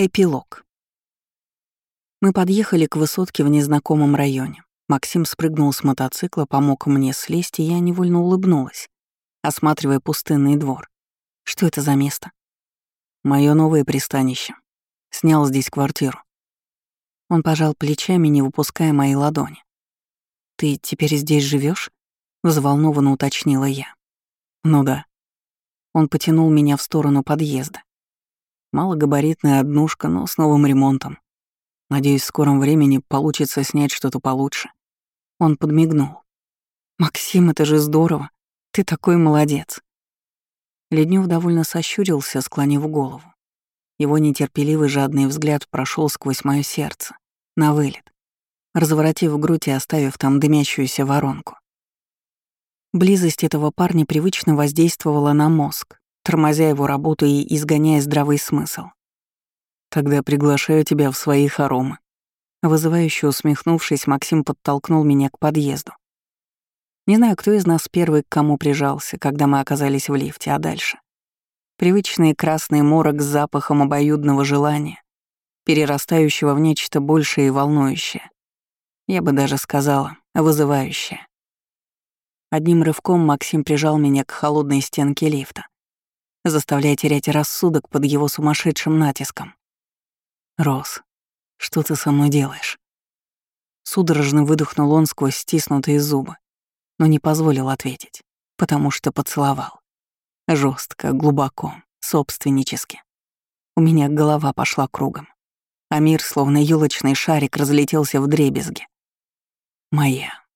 Эпилог. Мы подъехали к высотке в незнакомом районе. Максим спрыгнул с мотоцикла, помог мне слезть, и я невольно улыбнулась, осматривая пустынный двор. Что это за место? Мое новое пристанище. Снял здесь квартиру. Он пожал плечами, не выпуская моей ладони. «Ты теперь здесь живешь? взволнованно уточнила я. «Ну да». Он потянул меня в сторону подъезда. Малогабаритная однушка, но с новым ремонтом. Надеюсь, в скором времени получится снять что-то получше. Он подмигнул. «Максим, это же здорово. Ты такой молодец». Леднев довольно сощурился, склонив голову. Его нетерпеливый жадный взгляд прошел сквозь мое сердце, на вылет, разворотив грудь и оставив там дымящуюся воронку. Близость этого парня привычно воздействовала на мозг, тормозя его работу и изгоняя здравый смысл. «Тогда приглашаю тебя в свои хоромы». Вызывающе усмехнувшись, Максим подтолкнул меня к подъезду. Не знаю, кто из нас первый к кому прижался, когда мы оказались в лифте, а дальше. Привычный красный морок с запахом обоюдного желания, перерастающего в нечто большее и волнующее. Я бы даже сказала, вызывающее. Одним рывком Максим прижал меня к холодной стенке лифта заставляя терять рассудок под его сумасшедшим натиском. «Рос, что ты со мной делаешь?» Судорожно выдохнул он сквозь стиснутые зубы, но не позволил ответить, потому что поцеловал. жестко, глубоко, собственнически. У меня голова пошла кругом, а мир, словно елочный шарик, разлетелся в дребезги. Моя.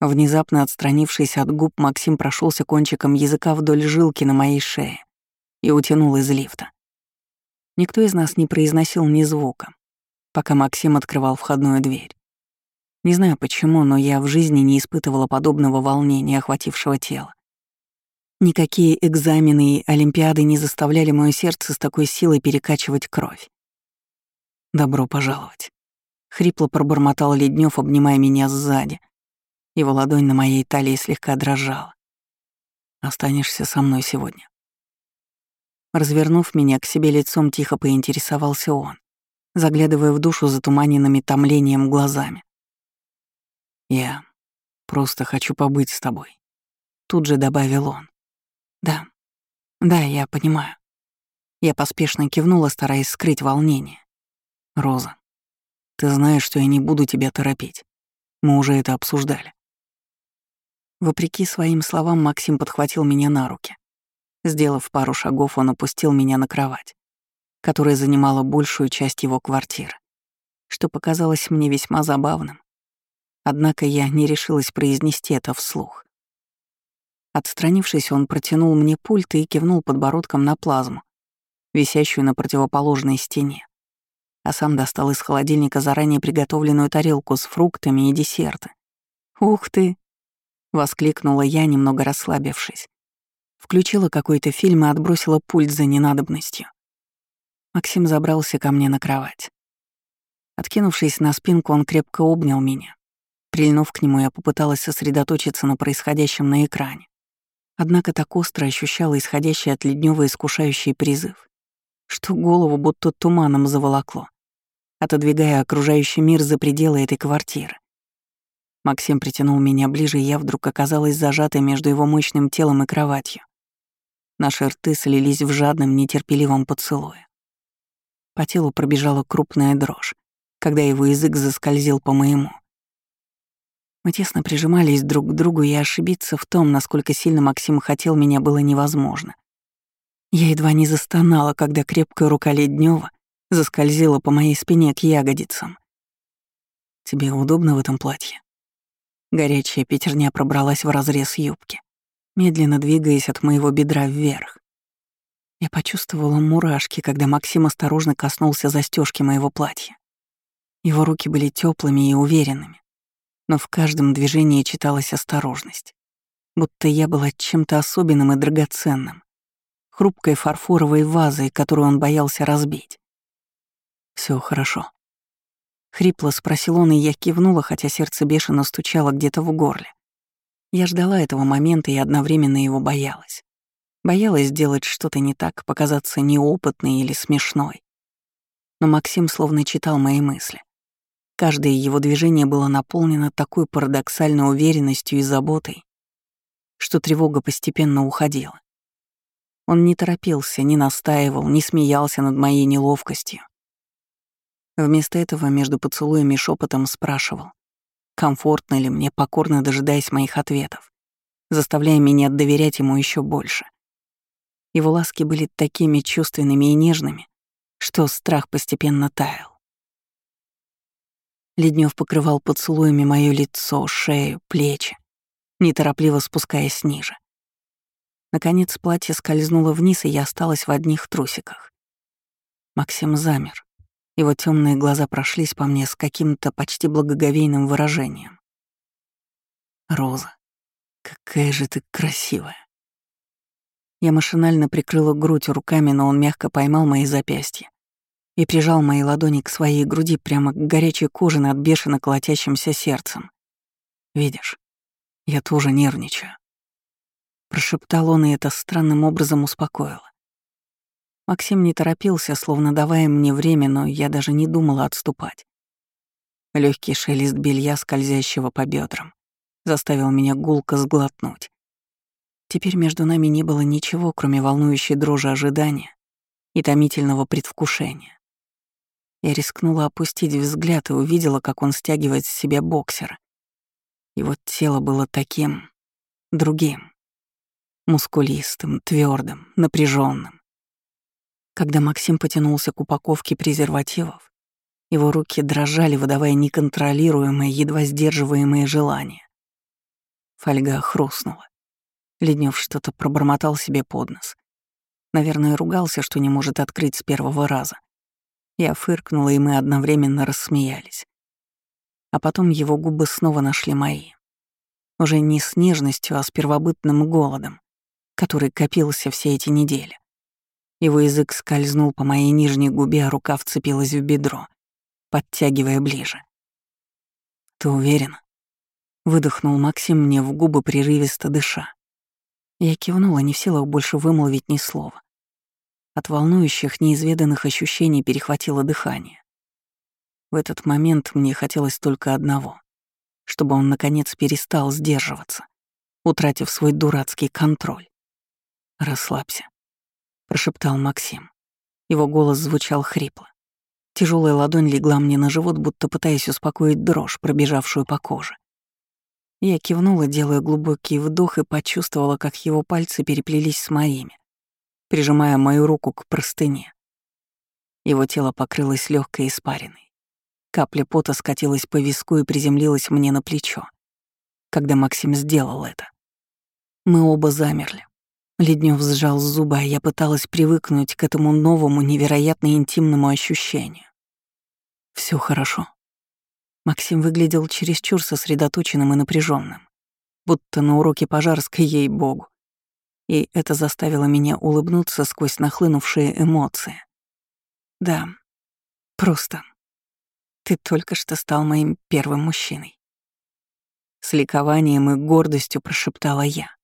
Внезапно отстранившись от губ, Максим прошелся кончиком языка вдоль жилки на моей шее и утянул из лифта. Никто из нас не произносил ни звука, пока Максим открывал входную дверь. Не знаю почему, но я в жизни не испытывала подобного волнения, охватившего тело. Никакие экзамены и олимпиады не заставляли мое сердце с такой силой перекачивать кровь. «Добро пожаловать», — хрипло пробормотал Леднев, обнимая меня сзади. Его ладонь на моей талии слегка дрожала. «Останешься со мной сегодня». Развернув меня к себе лицом, тихо поинтересовался он, заглядывая в душу затуманенными томлением глазами. «Я просто хочу побыть с тобой», — тут же добавил он. «Да, да, я понимаю». Я поспешно кивнула, стараясь скрыть волнение. «Роза, ты знаешь, что я не буду тебя торопить. Мы уже это обсуждали». Вопреки своим словам, Максим подхватил меня на руки. Сделав пару шагов, он опустил меня на кровать, которая занимала большую часть его квартиры, что показалось мне весьма забавным. Однако я не решилась произнести это вслух. Отстранившись, он протянул мне пульт и кивнул подбородком на плазму, висящую на противоположной стене, а сам достал из холодильника заранее приготовленную тарелку с фруктами и десерты. «Ух ты!» — воскликнула я, немного расслабившись. Включила какой-то фильм и отбросила пульт за ненадобностью. Максим забрался ко мне на кровать. Откинувшись на спинку, он крепко обнял меня. Прильнув к нему, я попыталась сосредоточиться на происходящем на экране. Однако так остро ощущала исходящий от Леднева искушающий призыв, что голову будто туманом заволокло, отодвигая окружающий мир за пределы этой квартиры. Максим притянул меня ближе, и я вдруг оказалась зажатой между его мощным телом и кроватью. Наши рты слились в жадном, нетерпеливом поцелуе. По телу пробежала крупная дрожь, когда его язык заскользил по моему. Мы тесно прижимались друг к другу, и ошибиться в том, насколько сильно Максим хотел меня, было невозможно. Я едва не застонала, когда крепкая рука Леднева заскользила по моей спине к ягодицам. «Тебе удобно в этом платье?» Горячая пятерня пробралась в разрез юбки медленно двигаясь от моего бедра вверх. Я почувствовала мурашки, когда Максим осторожно коснулся застежки моего платья. Его руки были теплыми и уверенными, но в каждом движении читалась осторожность, будто я была чем-то особенным и драгоценным, хрупкой фарфоровой вазой, которую он боялся разбить. Все хорошо. Хрипло спросил он, и я кивнула, хотя сердце бешено стучало где-то в горле. Я ждала этого момента и одновременно его боялась. Боялась сделать что-то не так, показаться неопытной или смешной. Но Максим словно читал мои мысли. Каждое его движение было наполнено такой парадоксальной уверенностью и заботой, что тревога постепенно уходила. Он не торопился, не настаивал, не смеялся над моей неловкостью. Вместо этого между поцелуями шепотом спрашивал, комфортно ли мне, покорно дожидаясь моих ответов, заставляя меня доверять ему еще больше. Его ласки были такими чувственными и нежными, что страх постепенно таял. Леднев покрывал поцелуями мое лицо, шею, плечи, неторопливо спускаясь ниже. Наконец платье скользнуло вниз, и я осталась в одних трусиках. Максим замер. Его темные глаза прошлись по мне с каким-то почти благоговейным выражением. «Роза, какая же ты красивая!» Я машинально прикрыла грудь руками, но он мягко поймал мои запястья и прижал мои ладони к своей груди прямо к горячей коже над бешено колотящимся сердцем. «Видишь, я тоже нервничаю». Прошептал он, и это странным образом успокоило. Максим не торопился, словно давая мне время, но я даже не думала отступать. Легкий шелест белья, скользящего по бедрам, заставил меня гулко сглотнуть. Теперь между нами не было ничего, кроме волнующей дрожи ожидания и томительного предвкушения. Я рискнула опустить взгляд и увидела, как он стягивает с себя боксера. Его тело было таким... другим. Мускулистым, твердым, напряженным. Когда Максим потянулся к упаковке презервативов, его руки дрожали, выдавая неконтролируемое, едва сдерживаемое желание. Фольга хрустнула. Леднев что-то пробормотал себе под нос. Наверное, ругался, что не может открыть с первого раза. Я фыркнула, и мы одновременно рассмеялись. А потом его губы снова нашли мои. Уже не с нежностью, а с первобытным голодом, который копился все эти недели. Его язык скользнул по моей нижней губе, а рука вцепилась в бедро, подтягивая ближе. «Ты уверена?» — выдохнул Максим мне в губы, прерывисто дыша. Я кивнула, не в силах больше вымолвить ни слова. От волнующих, неизведанных ощущений перехватило дыхание. В этот момент мне хотелось только одного — чтобы он, наконец, перестал сдерживаться, утратив свой дурацкий контроль. «Расслабься», — прошептал Максим. Его голос звучал хрипло. Тяжелая ладонь легла мне на живот, будто пытаясь успокоить дрожь, пробежавшую по коже. Я кивнула, делая глубокий вдох, и почувствовала, как его пальцы переплелись с моими, прижимая мою руку к простыне. Его тело покрылось легкой испариной. Капля пота скатилась по виску и приземлилась мне на плечо, когда Максим сделал это. Мы оба замерли. Леднев сжал зубы, а я пыталась привыкнуть к этому новому, невероятно интимному ощущению. Все хорошо. Максим выглядел чересчур сосредоточенным и напряженным, будто на уроке пожарской ей-богу и это заставило меня улыбнуться сквозь нахлынувшие эмоции. Да, просто. Ты только что стал моим первым мужчиной. С ликованием и гордостью прошептала я.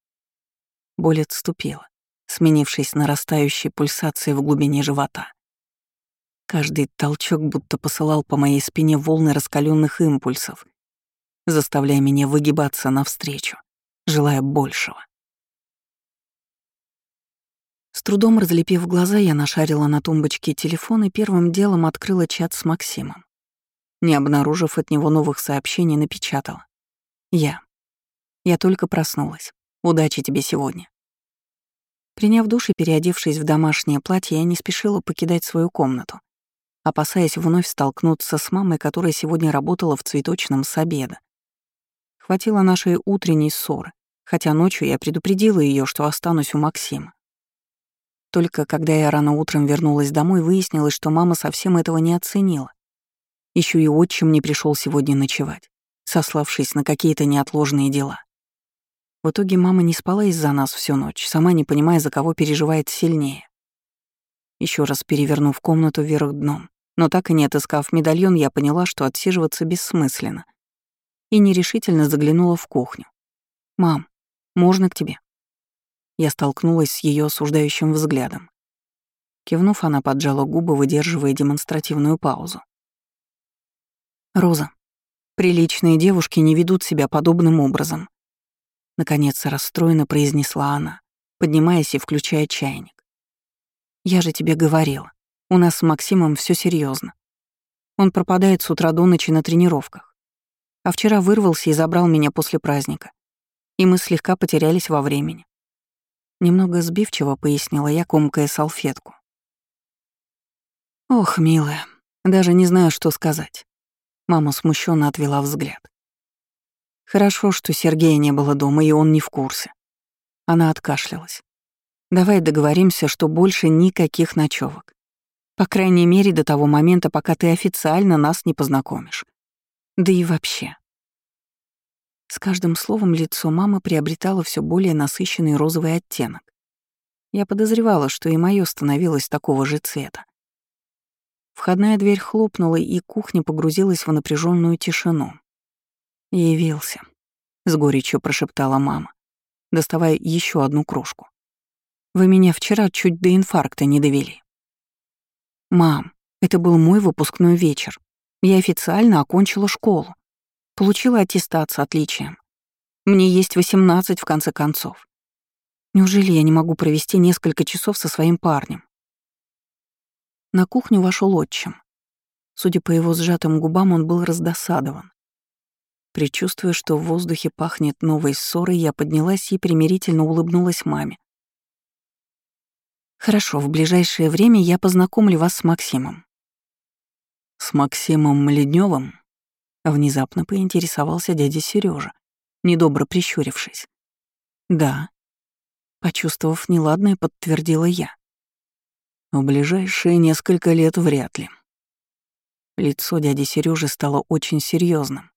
Боль отступила, сменившись нарастающей пульсацией в глубине живота. Каждый толчок будто посылал по моей спине волны раскаленных импульсов, заставляя меня выгибаться навстречу, желая большего. С трудом разлепив глаза, я нашарила на тумбочке телефон и первым делом открыла чат с Максимом. Не обнаружив от него новых сообщений, напечатала. «Я. Я только проснулась. Удачи тебе сегодня». Приняв душ и переодевшись в домашнее платье, я не спешила покидать свою комнату, опасаясь вновь столкнуться с мамой, которая сегодня работала в цветочном с обеда. Хватило нашей утренней ссоры, хотя ночью я предупредила ее, что останусь у Максима. Только когда я рано утром вернулась домой, выяснилось, что мама совсем этого не оценила. Еще и отчим не пришел сегодня ночевать, сославшись на какие-то неотложные дела. В итоге мама не спала из-за нас всю ночь, сама не понимая, за кого переживает сильнее. Еще раз перевернув комнату вверх дном, но так и не отыскав медальон, я поняла, что отсиживаться бессмысленно. И нерешительно заглянула в кухню. «Мам, можно к тебе?» Я столкнулась с ее осуждающим взглядом. Кивнув, она поджала губы, выдерживая демонстративную паузу. «Роза, приличные девушки не ведут себя подобным образом», наконец расстроенно произнесла она, поднимаясь и включая чайник. «Я же тебе говорила, у нас с Максимом все серьезно. Он пропадает с утра до ночи на тренировках. А вчера вырвался и забрал меня после праздника. И мы слегка потерялись во времени. Немного сбивчиво пояснила я, комкая салфетку. Ох, милая, даже не знаю, что сказать. Мама смущенно отвела взгляд. Хорошо, что Сергея не было дома, и он не в курсе. Она откашлялась. Давай договоримся, что больше никаких ночевок. По крайней мере, до того момента, пока ты официально нас не познакомишь. Да и вообще. С каждым словом лицо мамы приобретало все более насыщенный розовый оттенок. Я подозревала, что и моё становилось такого же цвета. Входная дверь хлопнула, и кухня погрузилась в напряженную тишину. «Явился», — с горечью прошептала мама, доставая еще одну кружку. «Вы меня вчера чуть до инфаркта не довели». «Мам, это был мой выпускной вечер. Я официально окончила школу. Получила аттестат с отличием. Мне есть 18 в конце концов. Неужели я не могу провести несколько часов со своим парнем? На кухню вошел отчим. Судя по его сжатым губам, он был раздосадован. Причувствуя, что в воздухе пахнет новой ссорой, я поднялась и примирительно улыбнулась маме. «Хорошо, в ближайшее время я познакомлю вас с Максимом». «С Максимом Ледневым? внезапно поинтересовался дядя Сережа, недобро прищурившись. «Да». Почувствовав неладное, подтвердила я. В ближайшие несколько лет вряд ли. Лицо дяди Сережи стало очень серьезным.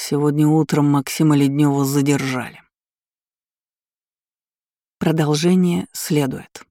Сегодня утром Максима Леднева задержали. Продолжение следует.